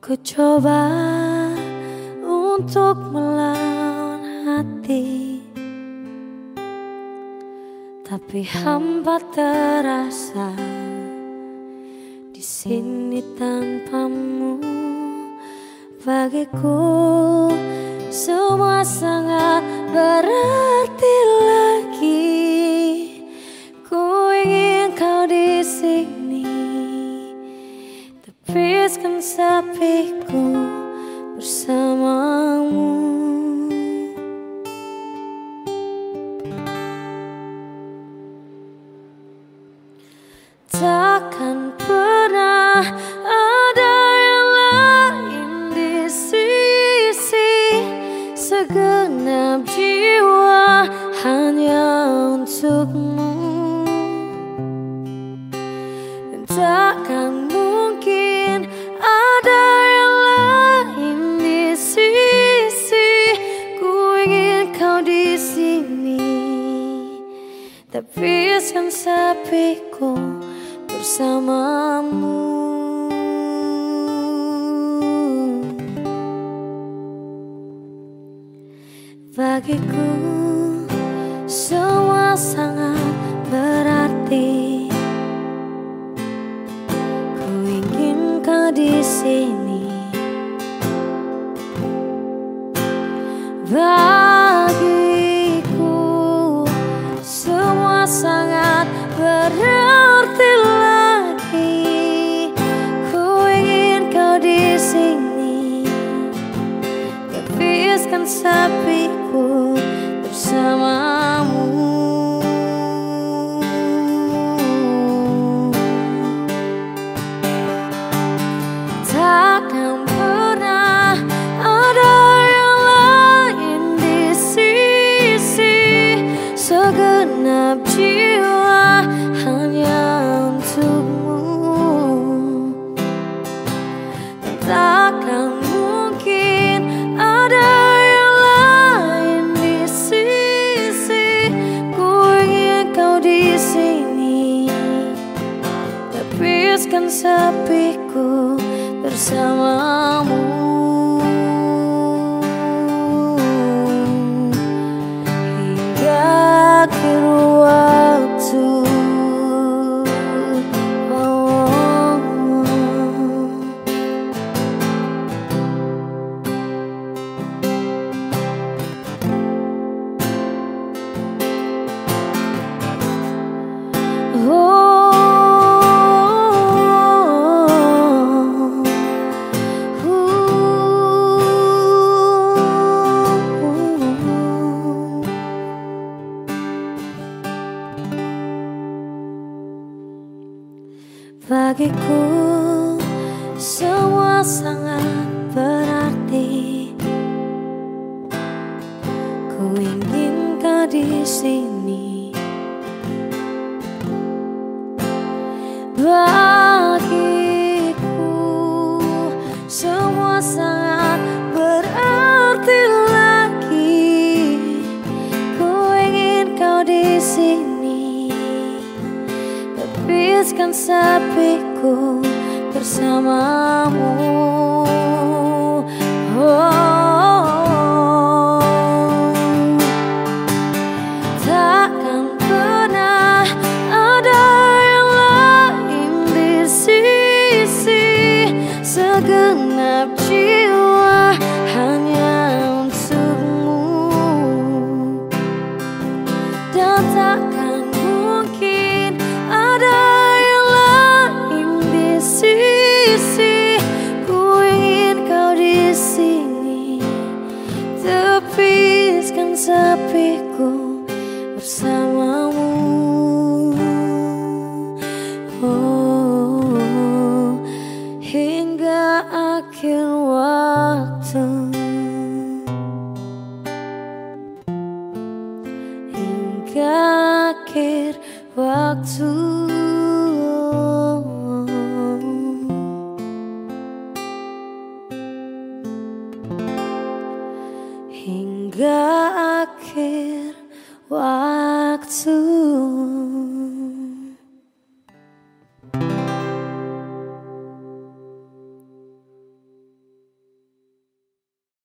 Ku coba untuk melawan hati. Tapi hampa terasa di sini tanpamu. Bagiku semua sangat berarti Takkan pernah ada yang lain di sisi Segenap jiwa hanya untukmu. Takkan mungkin ada yang lain di sisi Ku ingin kau di sini. Tepiskan sepiku bersamamu. Bagiku semua sangat berarti. Ku ingin kau di sini Tepiskan sepiku bersamamu. Takkan pernah ada yang lain di sisi Segenap jiwa Tepiskan sepiku bersamamu. Hingga akhir Bagiku semua sangat berarti. Ku ingin kau di sini. Bagiku Tepiskan sepiku bersamamu hingga akhir waktu. Hingga akhir waktu